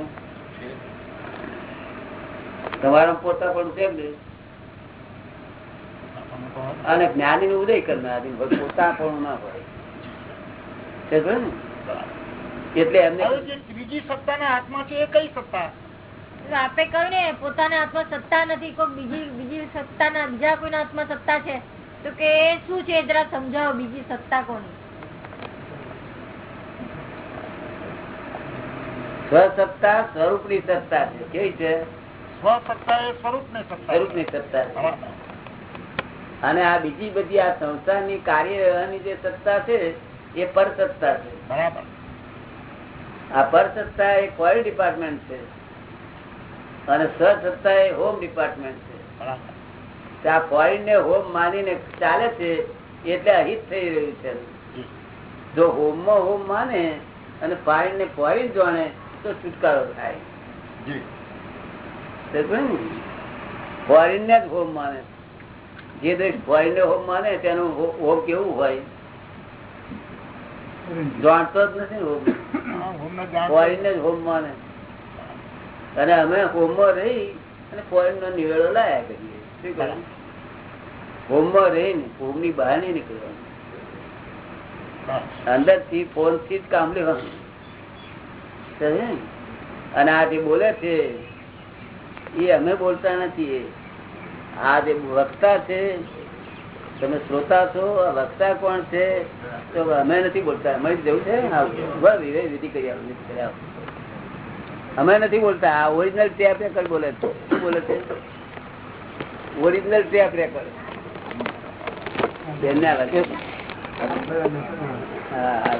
તમારા પોતાપણું છે ને અને જ્ઞાની નું ઉદય કરનાર પોતાપણું ના હોય. ને? એટલે એમને હવે જે ત્રીજી સત્તાના હાથમાં છે એ કઈ સત્તા? આપે કહ્યું ને પોતાના હાથમાં સત્તા નથી કોઈ બીજી બીજી સત્તાના બીજા કોઈના હાથમાં સત્તા છે? તો કે શું છે? જરા સમજાવો બીજી સત્તા કોની? સ્વસત્તા સ્વરૂપની સત્તા છે. કેવી છે? સ્વસત્તા એ સ્વરૂપ ને સત્તા સ્વરૂપની સત્તા અને આ બીજી બધી આ સંસારની કાર્ય વ્યવહારની જે સત્તા છે એ પર સત્તા છે. બરાબર. આ પરસત્તા એ ફોરેન ડિપાર્ટમેન્ટ છે. અને સ્વસત્તા એ હોમ ડિપાર્ટમેન્ટ છે. આ ફોરેન ને હોમ માનીને ચાલે છે એટલે અહિત થઈ રહ્યું છે. જો હોમમાં હોમ માને અને ફોરેન ને ફોરેન જાણે તો છુટકારો થાય. ફોરેન ને? જ હોમ માને. જે દેશ ફોરેન ને હોમ માને તેનું હોમ કેવું હોય? જાણતો જ નથી હોમ માને અને અમે હોમમાં રહી અને ફોરેન નો નિવેડો લાયા કરીએ. શું કહ્યું? હોમમાં રહી ને હોમની બહાર નહીં નીકળવાનું. અંદરથી ફોનથી જ કામ લેવાનું. અને આ જે બોલે છે એ અમે બોલતા નથી આ જે વક્તા છે તમે શ્રોતા છો વક્તા કોણ છે, તો અમે નથી બોલતા. અમે જવું છે. અમે નથી બોલતા. ઓરિજિનલ ટેપ રેકર્ડ બોલે શું બોલે છે? ઓરિજિનલ ટેપ હા.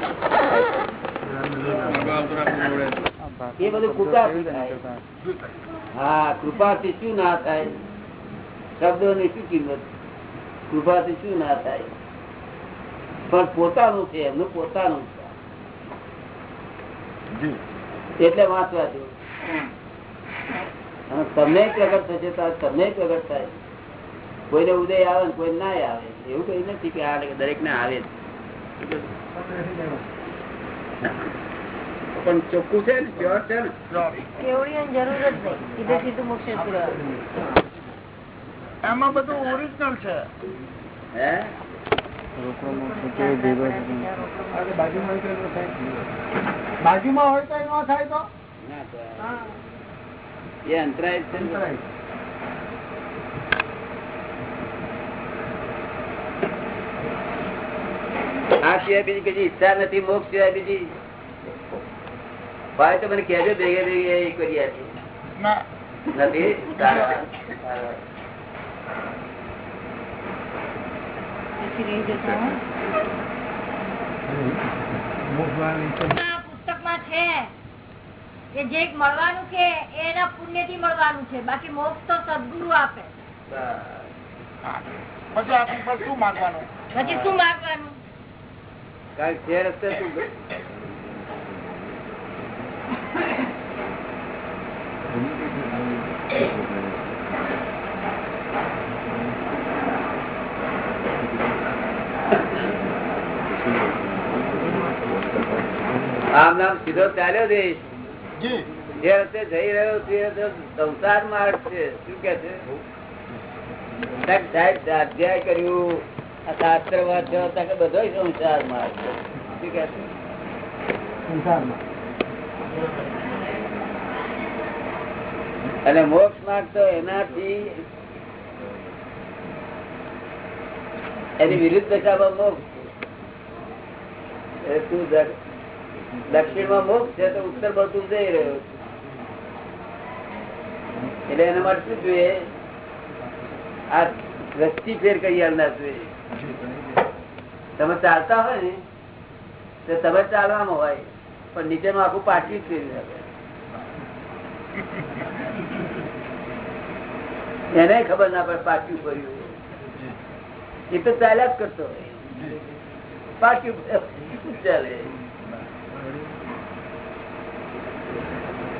એ બધું કૃપા હા કૃપાથી શું ના થાય? શબ્દો ની શું કિંમત? કૃપાથી શું ના થાય? પણ પોતાનું છે એમનું પોતાનું છે. એટલે વાંચવા જો અને તમને પ્રગટ થશે તો તમને પ્રગટ થાય. કોઈને ઉદય આવે ને કોઈ ના આવે. એવું કઈ નથી કે આ દરેક ને આવે પણ ચોખ્ખું છે ને પ્યોર છે ને? જરૂર જ નહીં. સીધે સીધું મોક્ષ. એમાં બધું ઓરિજિનલ છે. હે? બાજુમાં હોય તો ન થાય તો? ન થાય તો ના થાય. એ અંતરાય છે આ સિવાય બીજી કઈ ઈચ્છા નથી મોક્ષ સિવાય બીજી? ભાઈ તો મને કહેજો ભેગે ભેગે એ કરી આપી નથી સારા. સારા. પછી રહી જતા હોય. આ પુસ્તકમાં છે કે જે મળવાનું છે એ એના પુણ્યથી મળવાનું છે. બાકી મોક્ષ તો સદગુરુ આપે. હા. પછી આપણી શું માંગવાનું? પછી શું માગવાનું? કારણ કે રસ્તે શું? આમ નામ સીધો ચાલ્યો દેશ. જે. રસ્તે જઈ રહ્યો છે સંસાર માર્ગ છે. શું કે છે? સ્વાધ્યાય કર્યું આ શાસ્ત્ર વાંચ્યો તો બધો સંસાર માર્ગ છે. શું કે છે? અને મોક્ષ માર્ગ તો એનાથી એની વિરુદ્ધ દશામાં મોક્ષ એ તું દ- દક્ષિણમાં મોક્ષ છે તો ઉત્તર બધું જઈ રહ્યો એટલે એના માટે શું જોઈએ? આ દ્રષ્ટિ ફેર કરી આવનાર જોઈએ. તમે ચાલતા હોય ને, તો તમે ચાલવામાં હોય, પણ નીચેનું આખું પાછી જ ફેરી. એને ખબર ના પડે પાટિયું ફર્યું એ તો ચાલ્યા જ કરતો પાછું ચાલે?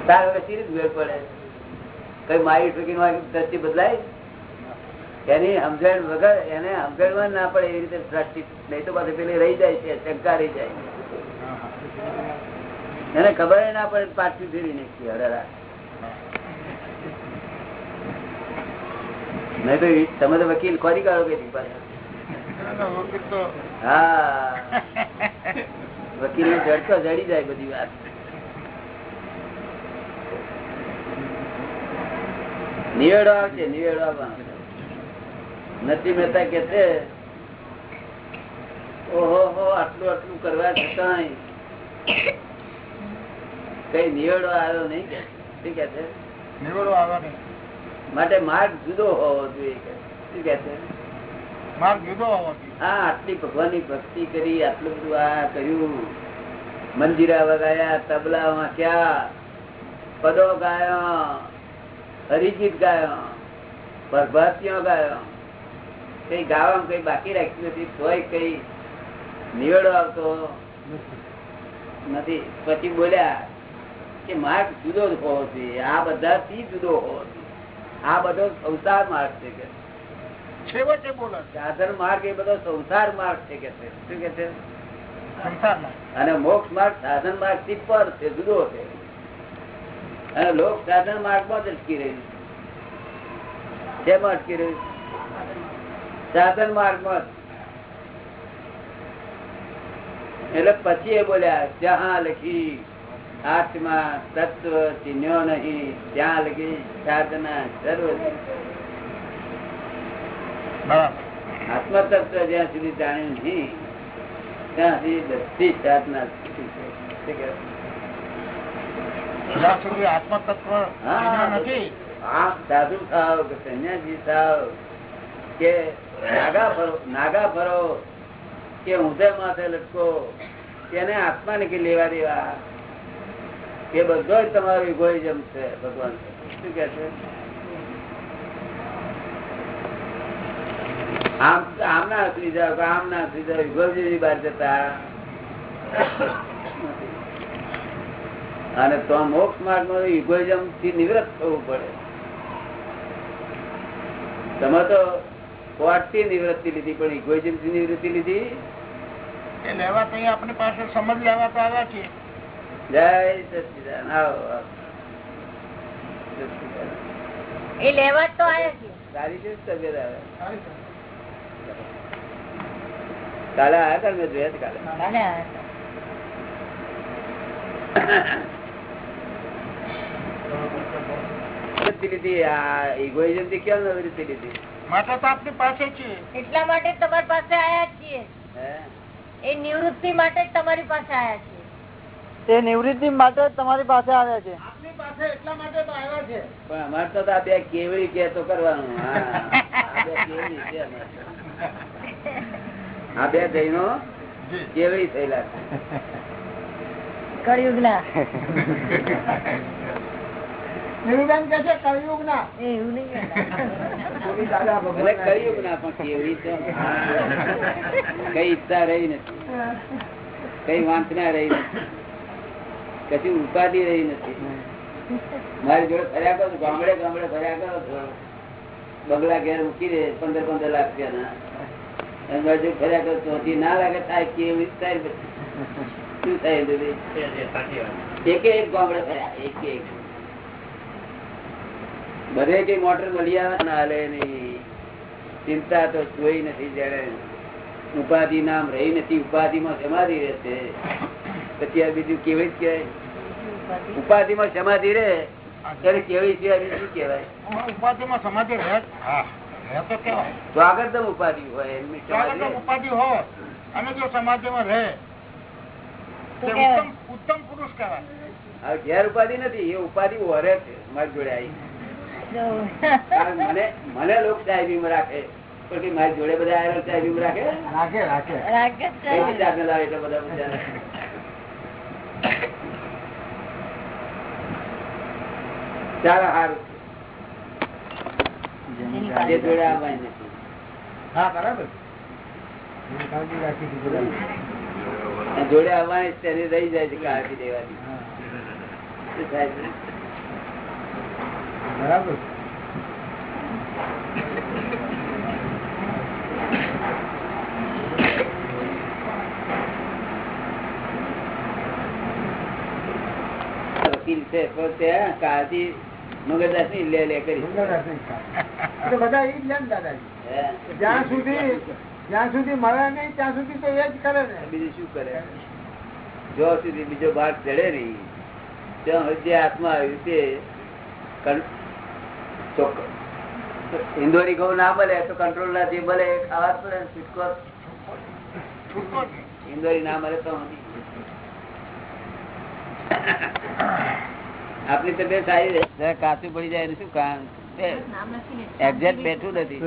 તાર હવે સીરી વેર પડે? કઈ મારી ઠોકી દ્રષ્ટિ બદલાય? એની સમજણ વગર એને સમજણમાં ના પડે એ રીતે દ્રષ્ટિ. નહીં તો પાછી પેલી રહી જાય છે શંકા રહી જાય. એને ખબર ના પડે પાછી ફેરી નીકળી હરરા નહીં તો તમે તો વકીલ ખોરી કાઢો કે હા. વકીલ જડતો જડી જાય બધી વાત. નિવેડો આવશે નિવેડો આવવાનો નથી મહેતા કે છે ઓહો આટલું આટલું કરવા છતાં કઈ નિવેડો આવ્યો નહીં કે? શું કે છે? નિવેડો આવે નહીં. માટે માર્ગ જુદો હોવો જોઈએ શું કે છે? માર્ગ જુદો હોવો હા આટલી ભગવાનની ભક્તિ કરી આટલું બધું આ કર્યું. મંદિરા વગાયા તબલા વાંચ્યા પદો ગાયો. હરિગીત ગાયો પ્રભાતિયો ગાયો કઈ ગાવામાં કઈ બાકી રાખતી નથી તોય કઈ નિવેડો આવતો નથી. પછી બોલ્યા કે માર્ગ જુદો જ હોવો જોઈએ આ બધાથી જુદો હોવો આ બધો સંસાર માર્ગ છે કે છેવટે બોલે. સાધન માર્ગ એ બધો સંસાર માર્ગ છે કે શું કે છે? અને મોક્ષ માર્ગ સાધન માર્ગથી પર છે જુદો છે. અને લોક સાધન માર્ગમાં જ અટકી રહ્યું શેમાં અટકી રહ્યું સાધન માર્ગ એટલે પછી એ બોલ્યા જ્યાં લખી આત્મા તત્વ ચિહ્નો નહીં ત્યાં લખી સાધના સર્વ બરાબર. આત્મ તત્વ જ્યાં સુધી જાણ્યું નહીં ત્યાં સુધી બધી સાધના છે. શું કહેવાય? જ્યાં સુધી આત્મતત્વ નથી. સાધુ થાવ કે સંન્યાસી થાવ કે નાગા ફરો નાગા ફરો કે ઊંધે માથે લટકો તેને આત્મા ને કે લેવા દેવા એ બધો જ તમારો ઇગોઇઝમ છે ભગવાન. શું કે છે? આમ આમ ના સુઈ જાવ આમ ના સુઈ જાવ ઇગોઇઝમ બહાર જતા. અને તો મોક્ષ માર્ગ નો ઇગોઇઝમથી નિવૃત્ત થવું પડે. તમે તો કોર્ટથી નિવૃત્તિ લીધી પણ ઇગોઇઝમથી નિવૃત્તિ લીધી? એ લેવા તો અહીંયા પાસે સમજ લેવા તો આવ્યા છીએ. જય સચિદાન આવો આવો. એ લેવા તો આયા છીએ. સારી છે તબિયત આવે. કાલે આયા હતા મેં જોયા કાલે? કાલે આયા હતા. નિવૃત્તિ લીધી આ ઇગોઇઝમથી કેમ નિવૃત્તિ લીધી? માટે તો આપણી પાસે છીએ. એટલા માટે તમારી પાસે આયા છીએ. એ નિવૃત્તિ માટે તમારી પાસે આયા છીએ. તે નિવૃત્તિ માટે તમારી પાસે આવ્યા છે. આપની પાસે એટલા માટે તો આવ્યા છે. પણ અમારે તો આ બે કેવડી કે તો કરવાનું. હા આ બે. આ જૈનો કેવડી થયેલા છે. કળિયુગ ના નિરુબેન કે છે? કળિયુગ ના. એવું નહીં કહેતા. ના પણ કેવડી કઈ ઈચ્છા રહી નથી. કઈ વાંચના રહી નથી. કશું ઉપાધિ રહી નથી. મારી જોડે ફર્યા કરો ગામડે ગામડે ફર્યા કરો છો? બંગલા ઘેર મૂકી દે પંદર પંદર લાખ રૂપિયાના. ના બાજુ ફર્યા કરો ચોથી ના લાગે થાય કેવી થાય શું થાય એક એક ગામડે ફર્યા એક એક. બધે કઈ મોટર બલિયા ના હાલે નહીં ચિંતા તો જોઈ નથી જયારે ઉપાધિ નામ રહી નથી ઉપાધિ માં સમાધિ રહેશે. પછી આ બીજું કેવી જ કહેવાય? ઉપાધિ માં સમાધિ રહે ત્યારે કેવી છે બીજું કેવાય ઉપાધિ માં સમાધિ રહે હા તો કેવાય તો ઉપાધિ હોય સમાધિ ઉપાધિ હોય. અને જો સમાધિમાં રહે તે તો કહેવાય. ઉત્તમ પુરુષ કહેવાય. ઘેર ઉપાધિ નથી એ ઉપાધિ વરે છે મારી જોડે આવી મને મને લોક સાહેબી રાખે. પણ મારી જોડે બધા આયરન સાહેબી રાખે? રાખે લાવે એટલે બધા ચાલો સારું જોડે આવવાની તેની રહી જાય છે કાળજી દેવાની? બરાબર. વકીલ છે પણ ત્યાં કાળજી મગજદાસની લે લે કરી. મંગળદાસ એ તો બધા ઈ જ દાદાજી. જ્યાં સુધી જ્યાં સુધી મળે નહીં ત્યાં સુધી તો એ જ કરે ને. બીજું શું કરે? જો સુધી બીજો ભાગ ચડે નહીં ત્યાં જે આત્મા આવ્યું તે ચોક્કસ. ઇન્દોરી ઘઉં ના મળે તો કંટ્રોલ નથી મળે ખાવા જ પડે છૂટકો જ. ઇન્દોરી ના મળે તો આપની તબિયત સારી રહે? કાચું પડી જાય શું કારણ નામ નથી ને. એક્ઝેક્ટ બેઠું નથી.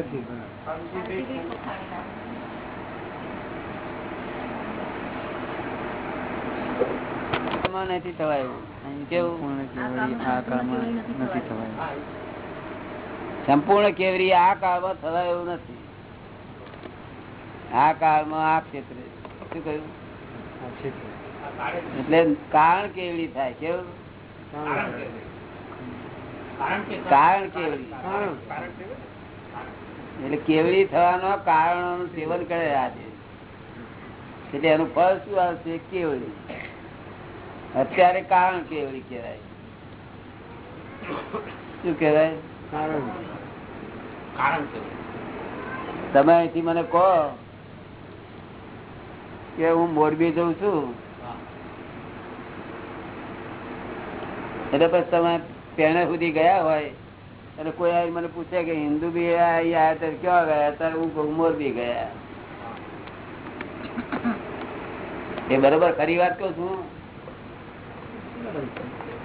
નથી, થવાયું. કેવું? આ નથી થવાયું. સંપૂર્ણ કેવરી આ કાળમાં થવાય એવું નથી. આ કાળમાં આ ક્ષેત્રે શું કહ્યું. એટલે કારણ કેવડી થાય કેવું? કારણ કેવડી એટલે કેવડી થવાનો કારણ સેવન કરે આજે. એટલે એનું ફળ શું આવશે? કેવડી અત્યારે કારણ કેવડી કહેવાય. શું કહેવાય? કારણ. તમે અહીંથી મને કહો કે હું મોરબી જઉં છું. એટલે પછી તમે પેણે સુધી ગયા હોય અને કોઈ આવી મને પૂછે કે હિન્દુ બી આવ્યા ત્યારે ક્યાં ગયા? ત્યારે હું કહું મોરબી ગયા. એ બરોબર ખરી વાત કહું છું?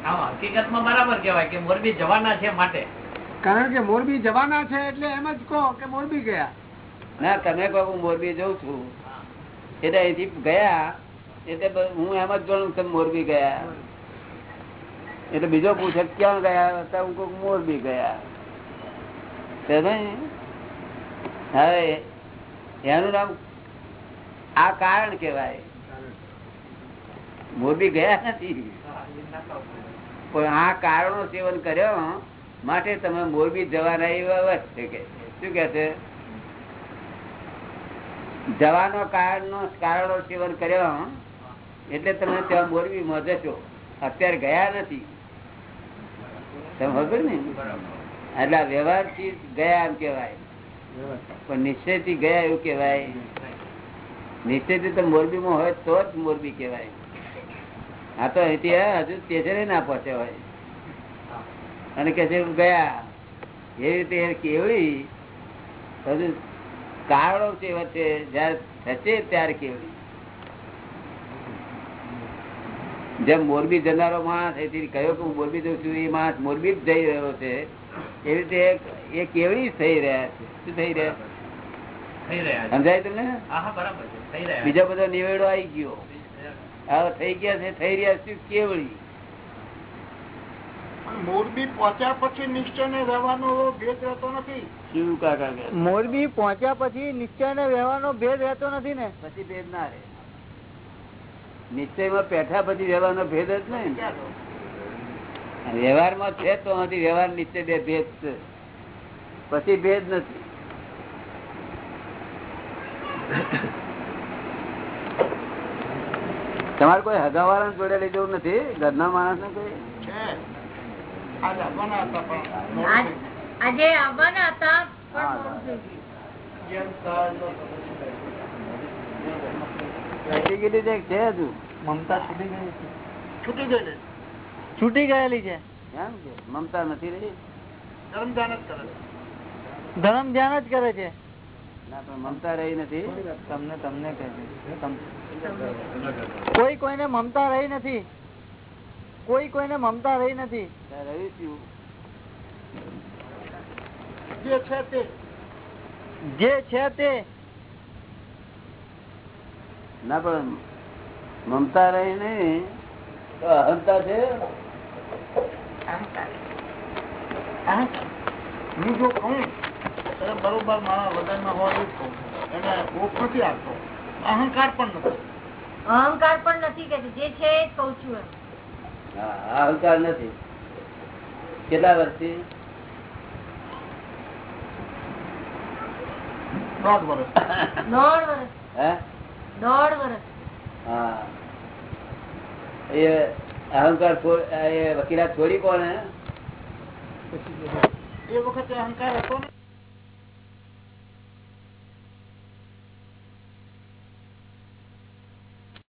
હકીકતમાં બરાબર કેવાય કે મોરબી જવાના છે માટે. કારણ કે મોરબી જવાના છે એટલે એમ જ કહો કે મોરબી ગયા. ના, તમે કહો હું મોરબી જઉં છું. એટલે અહીંથી ગયા. એટલે હું એમ જ ગણું તમે મોરબી ગયા. એટલે બીજો પૂછે, ક્યાં ગયા? હતા હું કોઈ મોરબી ગયા. હવે એનું નામ આ કારણ કેવાય મોરબી ગયા નથી. પણ આ કારણો સેવન કર્યો. માટે તમે મોરબી જવાના એવા શું કે છે? જવાનો કારણનો કારણો સેવન કર્યો એટલે તમે ત્યાં મોરબી માં જશો. અત્યારે ગયા નથી. એટલે આ વ્યવહારથી ગયા એમ કેવાય પણ નિશ્ચયથી ગયા એવું કેવાય નિશ્ચયથી તો મોરબીમાં હોય તો જ મોરબી કેવાય આ તો અહીંથી હજુ સ્ટેશને ના પહોંચ્યા હોય. અને કે છે ગયા. એવી રીતે કેવડી? હજુ કારણો છે વચ્ચે જયારે થશે ત્યારે કેવડી. જેમ મોરબી જનારો માણસ એથી કહ્યો કે હું મોરબી જઉં છું એ માણસ મોરબી જ જઈ રહ્યો છે. એવી રીતે એ કેવડી થઈ રહ્યા છે. શું થઈ રહ્યા? છે. સમજાય તમને? બીજો બધો નિવેડો આવી ગયો. હવે થઈ ગયા છે થઈ રહ્યા છે કેવડી? મોરબી પહોંચ્યા પછી નિશ્ચય ને રહેવાનો ભેદ રહેતો નથી. શું કાકા મોરબી પહોંચ્યા પછી નિશ્ચય ને વ્યવહારનો ભેદ રહેતો નથી ને? પછી ભેદ ના રહે. નિશ્ચયમાં પેઠા પછી વ્યવહારનો ભેદ જ નહીં વ્યવહારમાં છે તો નથી વ્યવહાર નિશ્ચય બે ભેદ છે. પછી ભેદ નથી. તમારે કોઈ હગાવાળા જોડે લઈ જવું નથી? ઘરના માણસ ને કોઈ? આજ આવવાના હતા પણ. છૂટી ગયેલી છે. કે મમતા છૂટી ગઈ છૂટી ગયેલી છૂટી ગયેલી છે? કે? મમતા નથી રહી? ધર્મ ધ્યાન જ કરે છે. ધર્મ ધ્યાન જ કરે છે? મમતા રહી નથી. તમને તમને કહે છે. કોઈ કોઈને મમતા રહી નથી? કોઈ કોઈને મમતા રહી નથી. જે છે તે. જે છે તે. ના પણ મમતા રહી નહીં. અહંતા છે? અહંકાર. હું જો કહું તો બરોબર મારા હૃદયમાં હોય એવું જ કહું એને ઓપ નથી આપતો. અહંકાર પણ નથી. અહંકાર પણ નથી કે જે છે એ જ કઉ છું એમ. હા આ અહંકાર નથી. કેટલા વર્ષથી? દોઢ વર્ષ. દોઢ વર્ષ. હે? દોઢ વર્ષ. હા. એ અહંકાર છોડ- એ વકીલાત છોડી કોને એ વખતે અહંકાર હતો ને?